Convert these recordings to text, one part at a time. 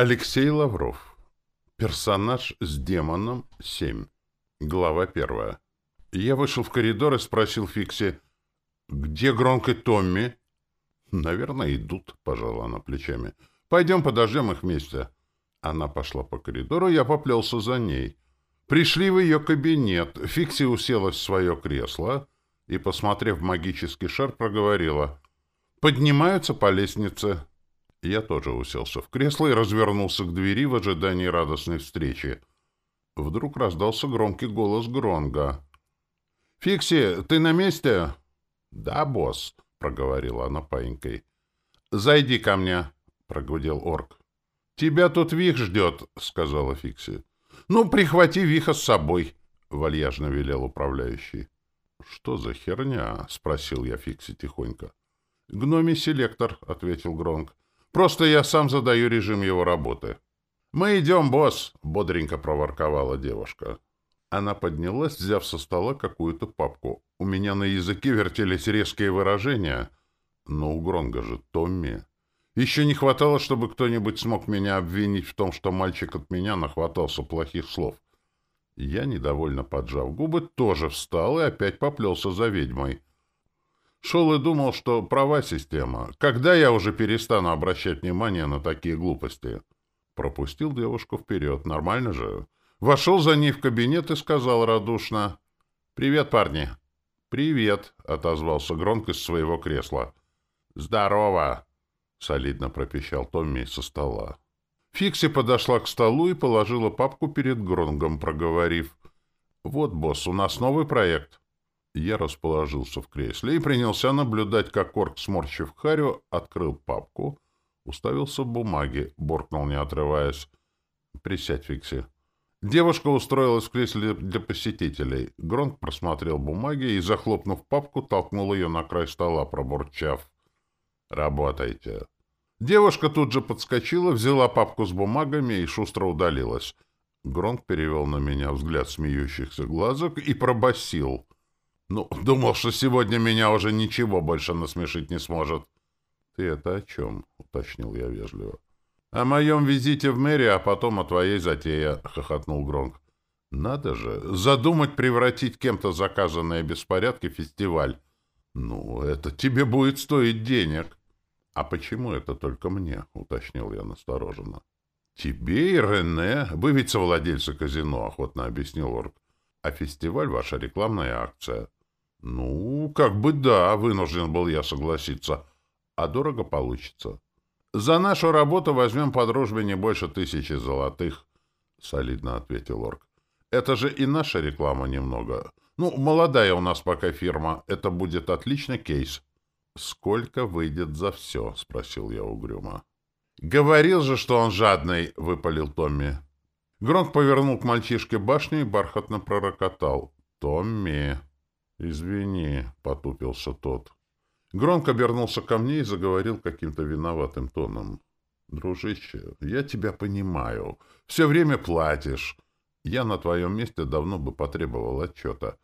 Алексей Лавров. Персонаж с демоном 7. Глава первая. Я вышел в коридор и спросил Фикси, «Где Гронк и Томми?» «Наверное, идут», — пожала она плечами. «Пойдем подождем их вместе». Она пошла по коридору, я поплелся за ней. Пришли в ее кабинет. Фикси уселась в свое кресло и, посмотрев магический шар, проговорила. «Поднимаются по лестнице». Я тоже уселся в кресло и развернулся к двери в ожидании радостной встречи. Вдруг раздался громкий голос Гронга. «Фикси, ты на месте?» «Да, босс», — проговорила она паинькой. «Зайди ко мне», — прогудел орк. «Тебя тут Вих ждет», — сказала Фикси. «Ну, прихвати Виха с собой», — вальяжно велел управляющий. «Что за херня?» — спросил я Фикси тихонько. «Гноми селектор», — ответил Гронг. Просто я сам задаю режим его работы. «Мы идем, босс!» — бодренько проворковала девушка. Она поднялась, взяв со стола какую-то папку. У меня на языке вертелись резкие выражения. Но у Гронга же Томми. Еще не хватало, чтобы кто-нибудь смог меня обвинить в том, что мальчик от меня нахватался плохих слов. Я, недовольно поджав губы, тоже встал и опять поплелся за ведьмой. Шел и думал, что права система. Когда я уже перестану обращать внимание на такие глупости? Пропустил девушку вперед. Нормально же. Вошел за ней в кабинет и сказал радушно. «Привет, парни». «Привет», — отозвался громко из своего кресла. «Здорово», — солидно пропищал Томми со стола. Фикси подошла к столу и положила папку перед Гронгом, проговорив. «Вот, босс, у нас новый проект». Я расположился в кресле и принялся наблюдать, как орк, сморщив харю, открыл папку, уставился в бумаги, буркнул, не отрываясь. «Присядь, Фикси». Девушка устроилась в кресле для посетителей. Гронк просмотрел бумаги и, захлопнув папку, толкнул ее на край стола, пробурчав. «Работайте». Девушка тут же подскочила, взяла папку с бумагами и шустро удалилась. Гронк перевел на меня взгляд смеющихся глазок и пробасил. Ну, думал, что сегодня меня уже ничего больше насмешить не сможет. — Ты это о чем? — уточнил я вежливо. — О моем визите в мэрию, а потом о твоей затее, — хохотнул Гронк. — Надо же, задумать превратить кем-то заказанные беспорядки в фестиваль. Ну, это тебе будет стоить денег. — А почему это только мне? — уточнил я настороженно. — Тебе и Рене. Вы ведь совладельцы казино, — охотно объяснил Орк. — А фестиваль — ваша рекламная акция. — ну, как бы да, вынужден был я согласиться. А дорого получится. За нашу работу возьмем по дружбе не больше тысячи золотых, — солидно ответил Орк. Это же и наша реклама немного. Ну, молодая у нас пока фирма. Это будет отличный кейс. Сколько выйдет за все? — спросил я угрюмо. Говорил же, что он жадный, — выпалил Томми. Гронк повернул к мальчишке башню и бархатно пророкотал. «Томми!» «Извини», — потупился тот. Громко обернулся ко мне и заговорил каким-то виноватым тоном. «Дружище, я тебя понимаю. Все время платишь. Я на твоем месте давно бы потребовал отчета.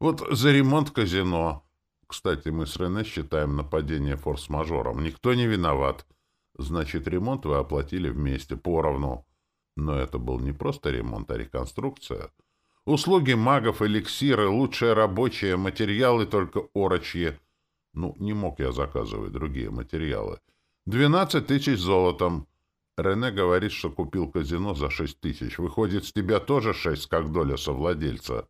Вот за ремонт казино. Кстати, мы с Рене считаем нападение форс-мажором. Никто не виноват. Значит, ремонт вы оплатили вместе, поровну. Но это был не просто ремонт, а реконструкция». Услуги магов, эликсиры, лучшие рабочие, материалы только орочьи. Ну, не мог я заказывать другие материалы. Двенадцать тысяч золотом. Рене говорит, что купил казино за шесть тысяч. Выходит, с тебя тоже шесть, как доля совладельца.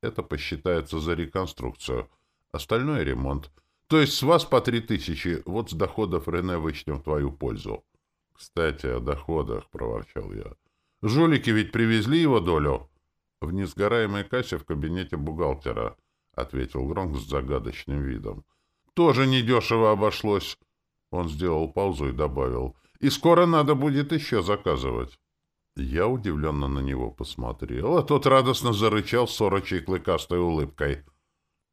Это посчитается за реконструкцию. Остальное — ремонт. То есть с вас по три тысячи. Вот с доходов Рене вычтем в твою пользу. — Кстати, о доходах, — проворчал я. — Жулики ведь привезли его долю? — «В несгораемой кассе в кабинете бухгалтера», — ответил Гронк с загадочным видом. «Тоже недешево обошлось». Он сделал паузу и добавил. «И скоро надо будет еще заказывать». Я удивленно на него посмотрел, а тот радостно зарычал сорочей клыкастой улыбкой.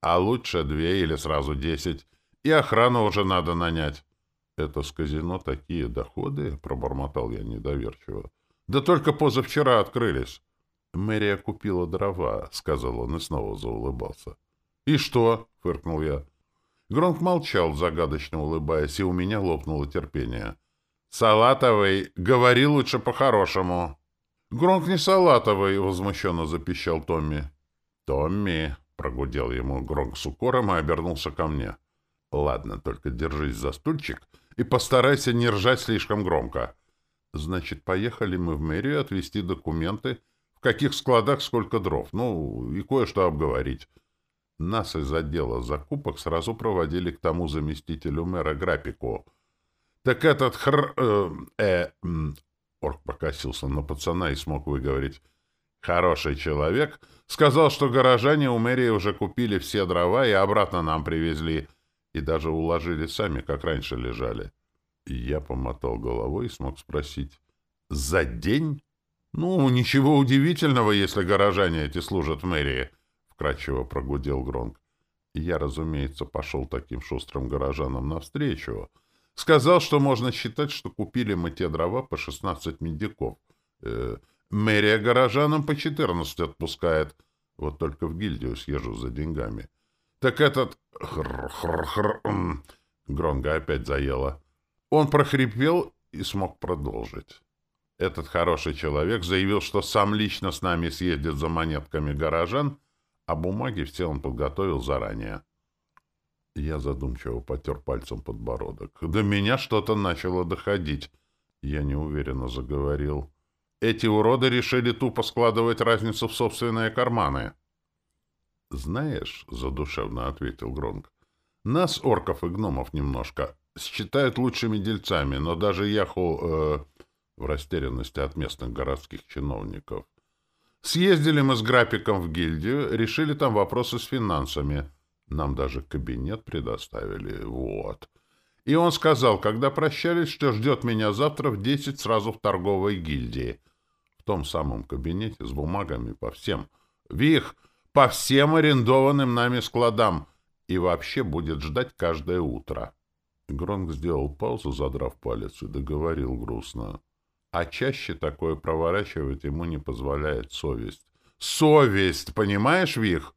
«А лучше две или сразу десять, и охрану уже надо нанять». «Это с казино такие доходы?» — пробормотал я недоверчиво. «Да только позавчера открылись». «Мэрия купила дрова», — сказал он и снова заулыбался. «И что?» — фыркнул я. Гронк молчал, загадочно улыбаясь, и у меня лопнуло терпение. «Салатовый, говори лучше по-хорошему». «Гронк не салатовый», — возмущенно запищал Томми. «Томми», — прогудел ему Гронк с укором и обернулся ко мне. «Ладно, только держись за стульчик и постарайся не ржать слишком громко». «Значит, поехали мы в мэрию отвезти документы, в каких складах сколько дров, ну, и кое-что обговорить». Нас из отдела закупок сразу проводили к тому заместителю мэра Грапику — так этот хр... Э, э, орк покосился на пацана и смог выговорить. Хороший человек сказал, что горожане у мэрии уже купили все дрова и обратно нам привезли, и даже уложили сами, как раньше лежали. Я помотал головой и смог спросить. «За день?» «Ну, ничего удивительного, если горожане эти служат в мэрии», — вкратчиво прогудел Гронк. я, разумеется, пошел таким шустрым горожанам навстречу, — Сказал, что можно считать, что купили мы те дрова по 16 медиков. Э, мэрия горожанам по 14 отпускает. Вот только в гильдию съезжу за деньгами. Так этот... Хр-хр-хр... Гронга опять заела. Он прохрипел и смог продолжить. Этот хороший человек заявил, что сам лично с нами съездит за монетками горожан, а бумаги в целом подготовил заранее. Я задумчиво потер пальцем подбородок. До меня что-то начало доходить. Я неуверенно заговорил. Эти уроды решили тупо складывать разницу в собственные карманы. «Знаешь», — задушевно ответил Гронк, — «нас, орков и гномов, немножко считают лучшими дельцами, но даже Яху э, в растерянности от местных городских чиновников. Съездили мы с графиком в гильдию, решили там вопросы с финансами». Нам даже кабинет предоставили. Вот. И он сказал, когда прощались, что ждет меня завтра в десять сразу в торговой гильдии. В том самом кабинете с бумагами по всем. Вих, по всем арендованным нами складам. И вообще будет ждать каждое утро. Гронк сделал паузу, задрав палец, и договорил грустно. А чаще такое проворачивать ему не позволяет совесть. Совесть, понимаешь, Вих?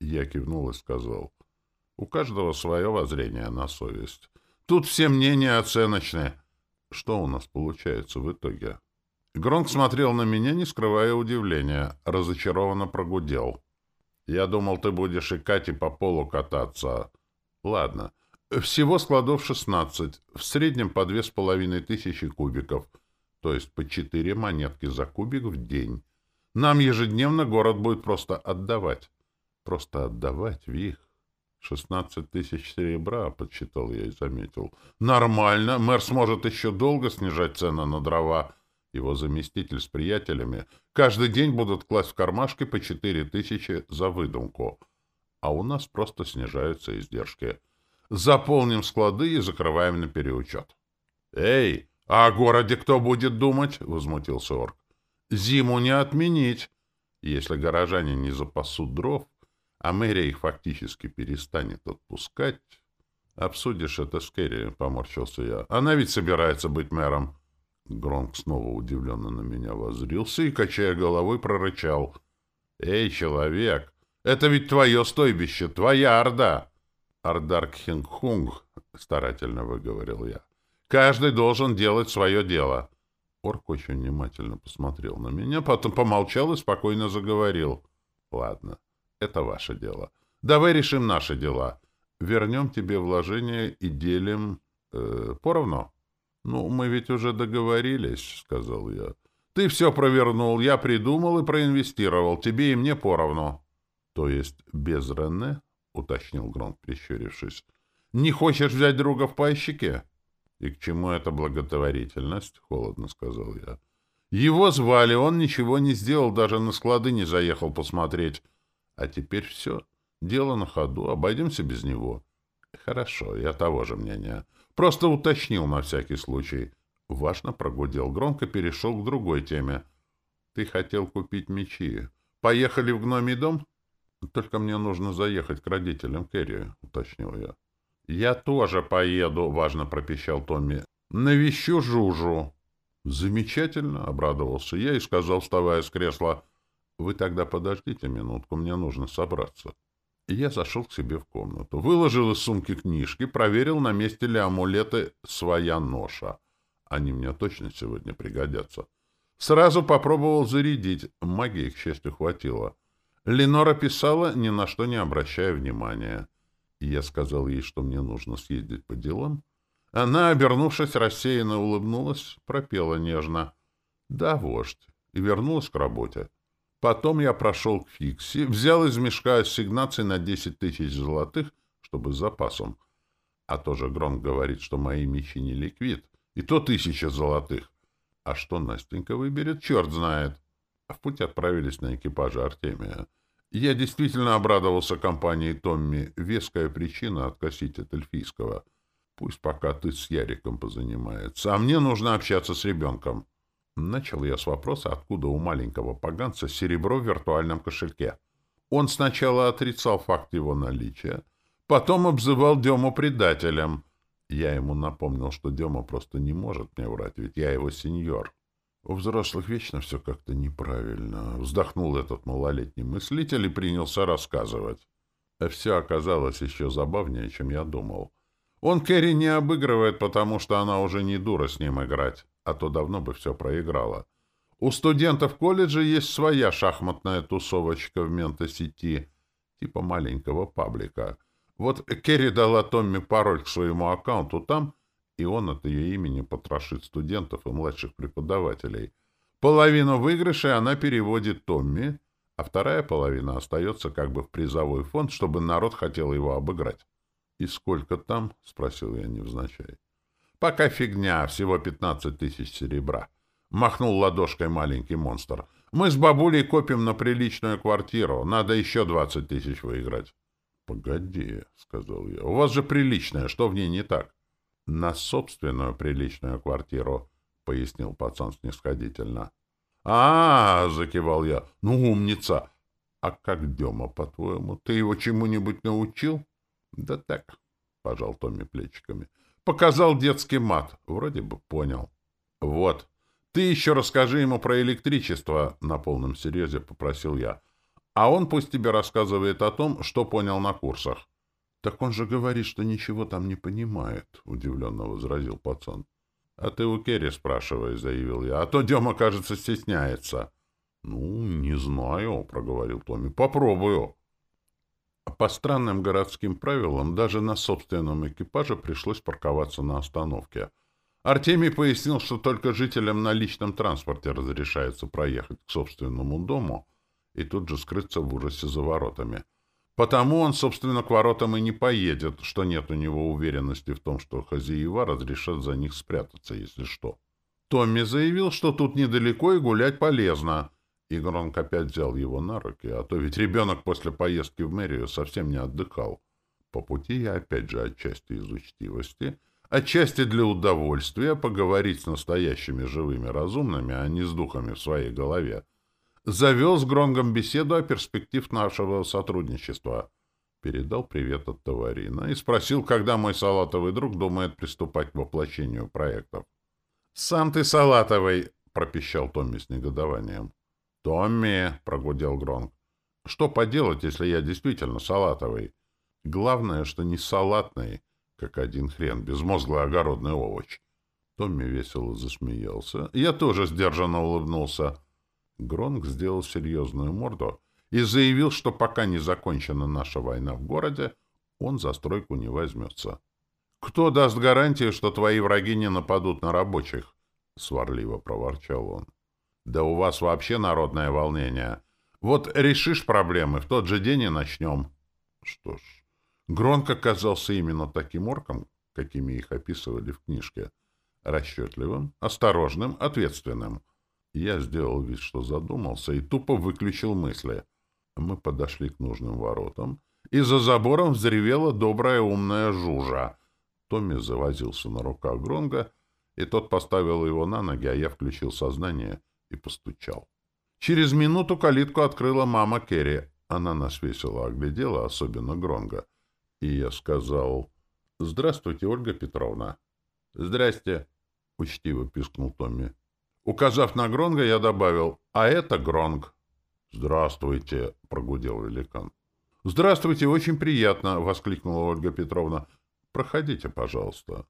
Я кивнул и сказал. У каждого свое воззрение на совесть. Тут все мнения оценочные. Что у нас получается в итоге? Гронк смотрел на меня, не скрывая удивления. Разочарованно прогудел. Я думал, ты будешь и Кате по полу кататься. Ладно. Всего складов шестнадцать. В среднем по две с половиной тысячи кубиков. То есть по четыре монетки за кубик в день. Нам ежедневно город будет просто отдавать. Просто отдавать в их. Шестнадцать тысяч серебра, подсчитал я и заметил. Нормально, мэр сможет еще долго снижать цены на дрова. Его заместитель с приятелями каждый день будут класть в кармашки по четыре тысячи за выдумку. А у нас просто снижаются издержки. Заполним склады и закрываем на переучет. «Эй, а о городе кто будет думать?» — возмутился орк. «Зиму не отменить. Если горожане не запасут дров, а мэрия их фактически перестанет отпускать. «Обсудишь это с Керри», — поморщился я. «Она ведь собирается быть мэром». Гронк снова удивленно на меня воззрился и, качая головой, прорычал. «Эй, человек, это ведь твое стойбище, твоя орда!» «Ардарк Хингхунг», — старательно выговорил я. «Каждый должен делать свое дело». Орк очень внимательно посмотрел на меня, потом помолчал и спокойно заговорил. «Ладно, это ваше дело. Давай решим наши дела. Вернем тебе вложение и делим э, поровну. Ну, мы ведь уже договорились, сказал я. Ты все провернул, я придумал и проинвестировал. Тебе и мне поровну. То есть без Рене? уточнил Гронк, прищурившись. Не хочешь взять друга в пайщике? И к чему эта благотворительность? Холодно сказал я. Его звали, он ничего не сделал, даже на склады не заехал посмотреть. А теперь все. Дело на ходу, обойдемся без него. Хорошо, я того же мнения. Просто уточнил на всякий случай. Важно прогудел громко, перешел к другой теме. Ты хотел купить мечи. Поехали в гномий дом? Только мне нужно заехать к родителям Кэрри, уточнил я. Я тоже поеду, важно пропищал Томми. Навещу Жужу. Замечательно, обрадовался я и сказал, вставая с кресла. Вы тогда подождите минутку, мне нужно собраться. Я зашел к себе в комнату, выложил из сумки книжки, проверил, на месте ли амулеты своя ноша. Они мне точно сегодня пригодятся. Сразу попробовал зарядить. Магии, к счастью, хватило. Ленора писала, ни на что не обращая внимания. Я сказал ей, что мне нужно съездить по делам. Она, обернувшись, рассеянно улыбнулась, пропела нежно. «Да, вождь», и вернулась к работе. Потом я прошел к Фикси, взял из мешка ассигнаций на десять тысяч золотых, чтобы с запасом. А тоже Гром говорит, что мои мечи не ликвид, и то тысяча золотых. А что Настенька выберет, черт знает. В путь отправились на экипаже Артемия. Я действительно обрадовался компании Томми. Веская причина откосить от эльфийского. Пусть пока ты с Яриком позанимается, а мне нужно общаться с ребенком. Начал я с вопроса, откуда у маленького поганца серебро в виртуальном кошельке. Он сначала отрицал факт его наличия, потом обзывал Дему предателем. Я ему напомнил, что Дема просто не может мне врать, ведь я его сеньор. У взрослых вечно все как-то неправильно. Вздохнул этот малолетний мыслитель и принялся рассказывать. А все оказалось еще забавнее, чем я думал. Он Кэрри не обыгрывает, потому что она уже не дура с ним играть, а то давно бы все проиграла. У студентов колледжа есть своя шахматная тусовочка в ментосети, типа маленького паблика. Вот Керри дала Томми пароль к своему аккаунту там, и он от ее имени потрошит студентов и младших преподавателей. Половину выигрышей она переводит Томми, а вторая половина остается как бы в призовой фонд, чтобы народ хотел его обыграть. — И сколько там? — спросил я невзначай. — Пока фигня, всего пятнадцать тысяч серебра. Махнул ладошкой маленький монстр. — Мы с бабулей копим на приличную квартиру. Надо еще двадцать тысяч выиграть. — Погоди, — сказал я. — У вас же приличная, что в ней не так? — На собственную приличную квартиру, — пояснил пацан снисходительно. А — закивал я. — Ну, умница! А как Дема, по-твоему? Ты его чему-нибудь научил? — Да так, — пожал Томми плечиками. — Показал детский мат. Вроде бы понял. — Вот. Ты еще расскажи ему про электричество, — на полном серьезе попросил я. — А он пусть тебе рассказывает о том, что понял на курсах. Так он же говорит, что ничего там не понимает, — удивленно возразил пацан. — А ты у Керри спрашивай, — заявил я. — А то Дема, кажется, стесняется. — Ну, не знаю, — проговорил Томми. — Попробую. По странным городским правилам, даже на собственном экипаже пришлось парковаться на остановке. Артемий пояснил, что только жителям на личном транспорте разрешается проехать к собственному дому и тут же скрыться в ужасе за воротами. — Потому он, собственно, к воротам и не поедет, что нет у него уверенности в том, что хозяева разрешат за них спрятаться, если что. Томми заявил, что тут недалеко и гулять полезно. И Гронк опять взял его на руки, а то ведь ребенок после поездки в мэрию совсем не отдыхал. По пути я опять же отчасти из учтивости, отчасти для удовольствия поговорить с настоящими живыми разумными, а не с духами в своей голове, завел с Гронгом беседу о перспектив нашего сотрудничества. Передал привет от Товарина и спросил, когда мой салатовый друг думает приступать к воплощению проектов. «Сам ты салатовый!» — пропищал Томми с негодованием. «Томми!» — прогудел Гронг. «Что поделать, если я действительно салатовый? Главное, что не салатный, как один хрен, безмозглый огородный овощ». Томми весело засмеялся. Я тоже сдержанно улыбнулся. Гронк сделал серьезную морду и заявил, что пока не закончена наша война в городе, он за стройку не возьмется. «Кто даст гарантию, что твои враги не нападут на рабочих?» — сварливо проворчал он. «Да у вас вообще народное волнение. Вот решишь проблемы, в тот же день и начнем». Что ж, Гронк оказался именно таким орком, какими их описывали в книжке. Расчетливым, осторожным, ответственным — я сделал вид, что задумался, и тупо выключил мысли. Мы подошли к нужным воротам, и за забором взревела добрая умная жужа. Томми завозился на руках Гронга, и тот поставил его на ноги, а я включил сознание и постучал. Через минуту калитку открыла мама Керри. Она нас весело оглядела, особенно Гронга. И я сказал, «Здравствуйте, Ольга Петровна». «Здрасте», — учтиво пискнул Томми. Указав на Гронга, я добавил, «А это Гронг». «Здравствуйте», — прогудел великан. «Здравствуйте, очень приятно», — воскликнула Ольга Петровна. «Проходите, пожалуйста».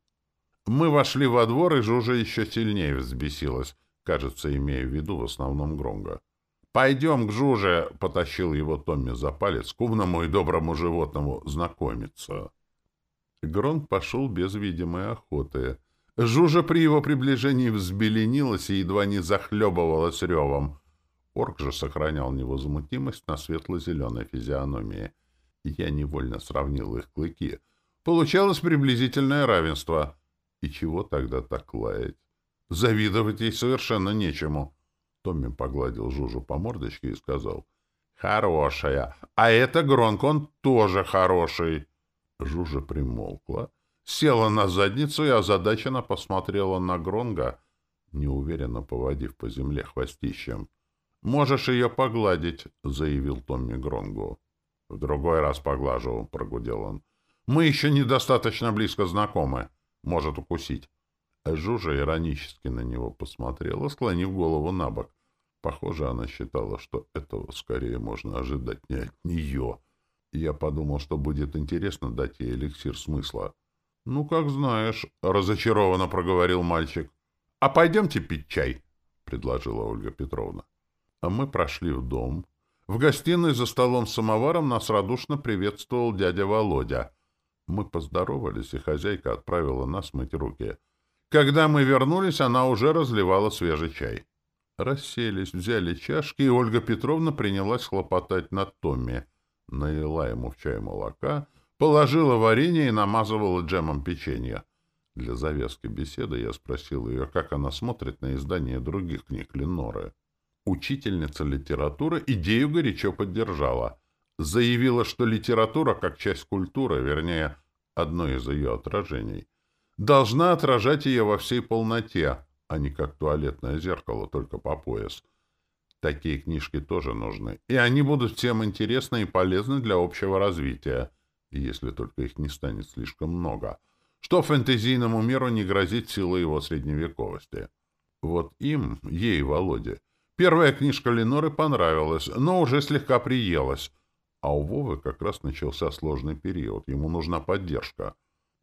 Мы вошли во двор, и Жужа еще сильнее взбесилась, кажется, имея в виду в основном Гронга. «Пойдем к Жуже!» — потащил его Томми за палец, к умному и доброму животному знакомиться. Гронг пошел без видимой охоты. Жужа при его приближении взбеленилась и едва не захлебывалась ревом. Орк же сохранял невозмутимость на светло-зеленой физиономии. Я невольно сравнил их клыки. Получалось приблизительное равенство. И чего тогда так лаять? Завидовать ей совершенно нечему. Томми погладил Жужу по мордочке и сказал. «Хорошая. А это Гронк, он тоже хороший». Жужа примолкла, села на задницу и озадаченно посмотрела на Гронга, неуверенно поводив по земле хвостищем. «Можешь ее погладить», — заявил Томми Гронгу. «В другой раз поглажу», — прогудел он. «Мы еще недостаточно близко знакомы. Может укусить». Жужа иронически на него посмотрела, склонив голову на бок. Похоже, она считала, что этого скорее можно ожидать не от нее. Я подумал, что будет интересно дать ей эликсир смысла. — Ну, как знаешь, — разочарованно проговорил мальчик. — А пойдемте пить чай, — предложила Ольга Петровна. А мы прошли в дом. В гостиной за столом с самоваром нас радушно приветствовал дядя Володя. Мы поздоровались, и хозяйка отправила нас мыть руки. Когда мы вернулись, она уже разливала свежий чай. Расселись, взяли чашки, и Ольга Петровна принялась хлопотать над Томми. Налила ему в чай молока, положила варенье и намазывала джемом печенье. Для завязки беседы я спросил ее, как она смотрит на издание других книг Леноры. Учительница литературы идею горячо поддержала. Заявила, что литература, как часть культуры, вернее, одно из ее отражений, должна отражать ее во всей полноте, а не как туалетное зеркало, только по пояс. Такие книжки тоже нужны, и они будут всем интересны и полезны для общего развития, если только их не станет слишком много, что фэнтезийному миру не грозит силой его средневековости. Вот им, ей, Володе, Первая книжка Леноры понравилась, но уже слегка приелась. А у Вовы как раз начался сложный период, ему нужна поддержка.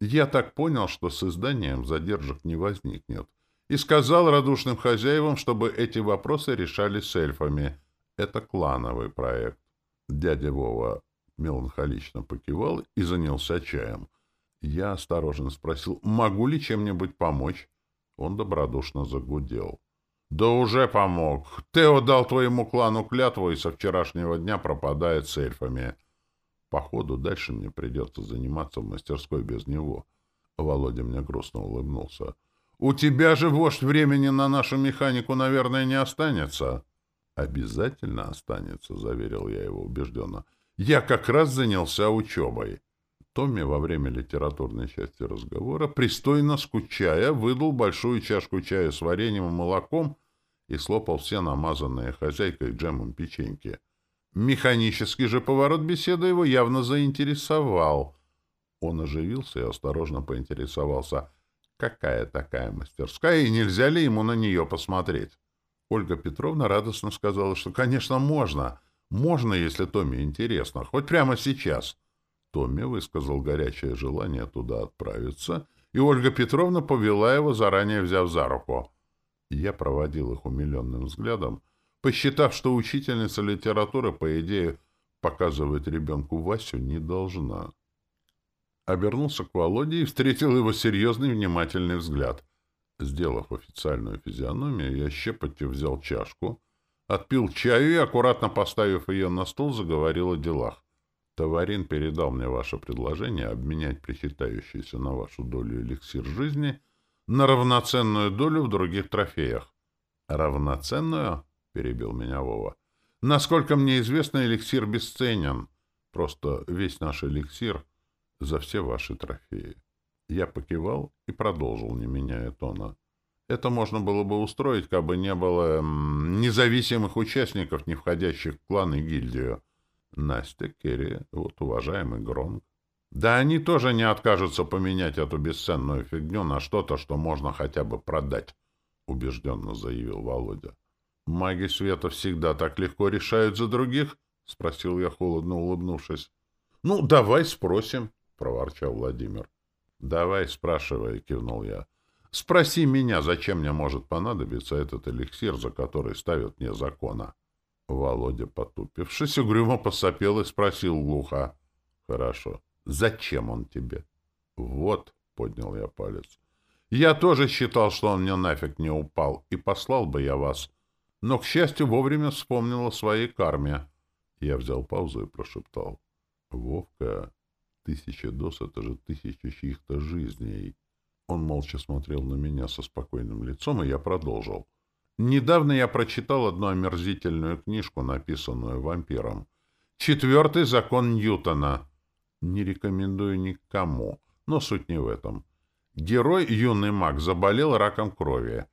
Я так понял, что с изданием задержек не возникнет. И сказал радушным хозяевам, чтобы эти вопросы решали с эльфами. Это клановый проект. Дядя Вова меланхолично покивал и занялся чаем. Я осторожно спросил, могу ли чем-нибудь помочь? Он добродушно загудел. Да уже помог. Тео дал твоему клану клятву и со вчерашнего дня пропадает с эльфами. Походу, дальше мне придется заниматься в мастерской без него. Володя мне грустно улыбнулся. У тебя же, вождь, времени на нашу механику, наверное, не останется. Обязательно останется, заверил я его убежденно. Я как раз занялся учебой. Томми во время литературной части разговора, пристойно скучая, выдал большую чашку чая с вареньем и молоком и слопал все намазанные хозяйкой джемом печеньки. Механический же поворот беседы его явно заинтересовал. Он оживился и осторожно поинтересовался, какая такая мастерская, и нельзя ли ему на нее посмотреть. Ольга Петровна радостно сказала, что, конечно, можно. Можно, если Томми интересно, хоть прямо сейчас. Томми высказал горячее желание туда отправиться, и Ольга Петровна повела его, заранее взяв за руку — я проводил их умиленным взглядом, посчитав, что учительница литературы, по идее, показывать ребенку Васю не должна. Обернулся к Володе и встретил его серьезный внимательный взгляд. Сделав официальную физиономию, я щепотью взял чашку, отпил чаю и, аккуратно поставив ее на стол, заговорил о делах. Товарин передал мне ваше предложение обменять причитающийся на вашу долю эликсир жизни — на равноценную долю в других трофеях. «Равноценную?» — перебил меня Вова. «Насколько мне известно, эликсир бесценен. Просто весь наш эликсир за все ваши трофеи». Я покивал и продолжил, не меняя тона. Это можно было бы устроить, как бы не было м, независимых участников, не входящих в клан и гильдию. Настя, Керри, вот уважаемый Гронк. Да они тоже не откажутся поменять эту бесценную фигню на что-то, что можно хотя бы продать, — убежденно заявил Володя. — Маги света всегда так легко решают за других? — спросил я, холодно улыбнувшись. — Ну, давай спросим, — проворчал Владимир. — Давай, спрашивай, — кивнул я. Спроси меня, зачем мне может понадобиться этот эликсир, за который ставят мне закона. Володя, потупившись, угрюмо посопел и спросил глухо. — Хорошо. Зачем он тебе? — Вот, — поднял я палец. Я тоже считал, что он мне нафиг не упал, и послал бы я вас. Но, к счастью, вовремя вспомнил о своей карме. Я взял паузу и прошептал. — Вовка, тысяча доз — это же тысяча чьих-то жизней. Он молча смотрел на меня со спокойным лицом, и я продолжил. Недавно я прочитал одну омерзительную книжку, написанную вампиром. «Четвертый закон Ньютона». Не рекомендую никому, но суть не в этом. Герой, юный маг, заболел раком крови.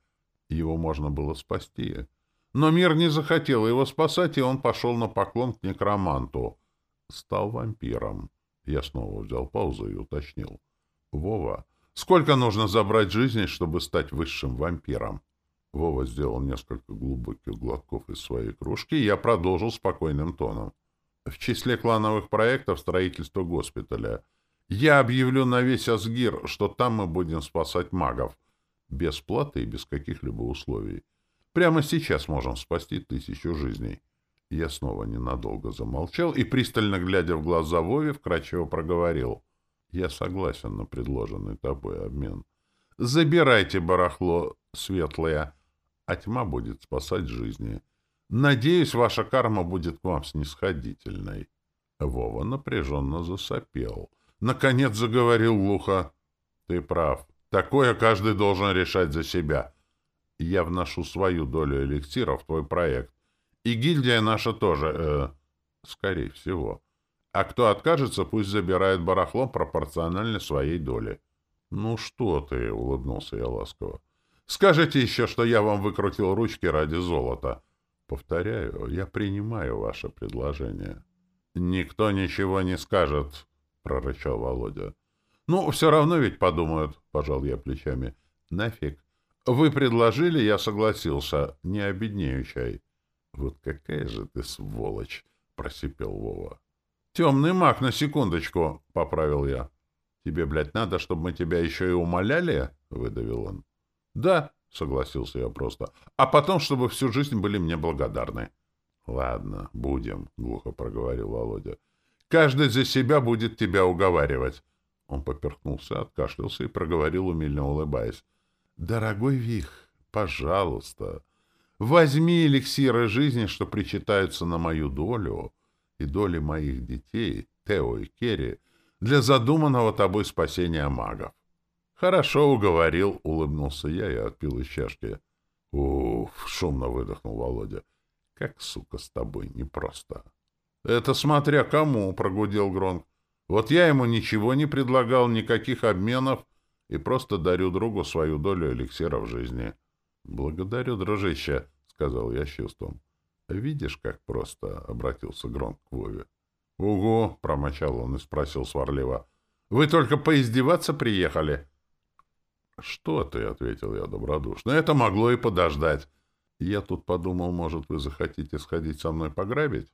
Его можно было спасти. Но мир не захотел его спасать, и он пошел на поклон к некроманту. Стал вампиром. Я снова взял паузу и уточнил. «Вова, сколько нужно забрать жизней, чтобы стать высшим вампиром?» Вова сделал несколько глубоких глотков из своей кружки, и я продолжил спокойным тоном. В числе клановых проектов строительство госпиталя. Я объявлю на весь Асгир, что там мы будем спасать магов. Без платы и без каких-либо условий. Прямо сейчас можем спасти тысячу жизней. Я снова ненадолго замолчал и, пристально глядя в глаза Вове, вкратчиво проговорил. Я согласен на предложенный тобой обмен. Забирайте барахло светлое а тьма будет спасать жизни. Надеюсь, ваша карма будет к вам снисходительной. Вова напряженно засопел. Наконец заговорил глухо. Ты прав. Такое каждый должен решать за себя. Я вношу свою долю эликсира в твой проект. И гильдия наша тоже, э, скорее всего. А кто откажется, пусть забирает барахло пропорционально своей доле. — Ну что ты, — улыбнулся я ласково. Скажите еще, что я вам выкрутил ручки ради золота. Повторяю, я принимаю ваше предложение. Никто ничего не скажет, прорычал Володя. Ну, все равно ведь подумают, пожал я плечами. Нафиг. Вы предложили, я согласился. Не обеднею чай. Вот какая же ты сволочь, просипел Вова. Темный маг, на секундочку, поправил я. Тебе, блядь, надо, чтобы мы тебя еще и умоляли? выдавил он. «Да», — согласился я просто, — «а потом, чтобы всю жизнь были мне благодарны». «Ладно, будем», — глухо проговорил Володя. «Каждый за себя будет тебя уговаривать». Он поперхнулся, откашлялся и проговорил, умильно улыбаясь. «Дорогой Вих, пожалуйста, возьми эликсиры жизни, что причитаются на мою долю и доли моих детей, Тео и Керри, для задуманного тобой спасения магов. «Хорошо уговорил», — улыбнулся я и отпил из чашки. «Уф!» — шумно выдохнул Володя. «Как, сука, с тобой непросто». «Это смотря кому», — прогудел Гронк. «Вот я ему ничего не предлагал, никаких обменов, и просто дарю другу свою долю эликсира в жизни». «Благодарю, дружище», — сказал я с чувством. «Видишь, как просто?» — обратился Гронк к Вове. «Угу», — промочал он и спросил сварливо. «Вы только поиздеваться приехали?» «Что ты?» — ответил я добродушно. «Это могло и подождать. Я тут подумал, может, вы захотите сходить со мной пограбить?»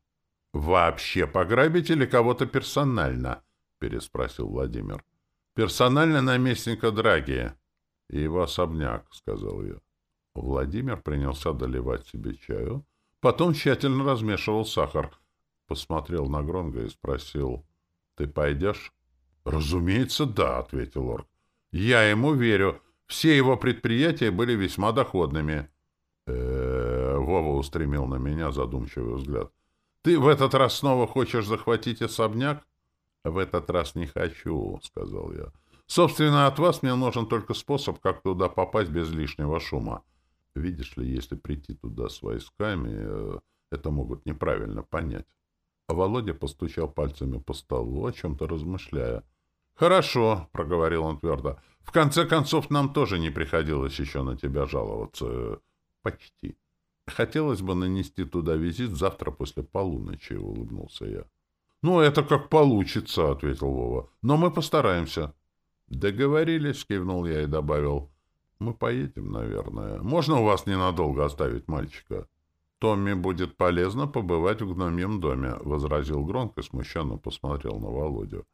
«Вообще пограбить или кого-то персонально?» — переспросил Владимир. «Персонально наместника Драги и его особняк», — сказал я. Владимир принялся доливать себе чаю, потом тщательно размешивал сахар, посмотрел на Гронга и спросил, «Ты пойдешь?» «Разумеется, да», — ответил орк. Я ему верю. Все его предприятия были весьма доходными. Э Вова устремил на меня задумчивый взгляд. Ты в этот раз снова хочешь захватить особняк? В этот раз не хочу, сказал я. Собственно, от вас мне нужен только способ, как туда попасть без лишнего шума. Видишь ли, если прийти туда с войсками, э, это могут неправильно понять. А Володя постучал пальцами по столу, о чем-то размышляя. «Хорошо», — проговорил он твердо. «В конце концов, нам тоже не приходилось еще на тебя жаловаться. Почти. Хотелось бы нанести туда визит завтра после полуночи», — улыбнулся я. «Ну, это как получится», — ответил Вова. «Но мы постараемся». «Договорились», — кивнул я и добавил. «Мы поедем, наверное. Можно у вас ненадолго оставить мальчика?» «Томми будет полезно побывать в гномьем доме», — возразил громко и смущенно посмотрел на Володю.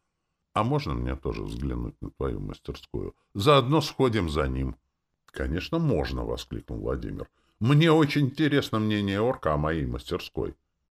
А можно мне тоже взглянуть на твою мастерскую? Заодно сходим за ним. «Конечно, можно!» — воскликнул Владимир. «Мне очень интересно мнение орка о моей мастерской».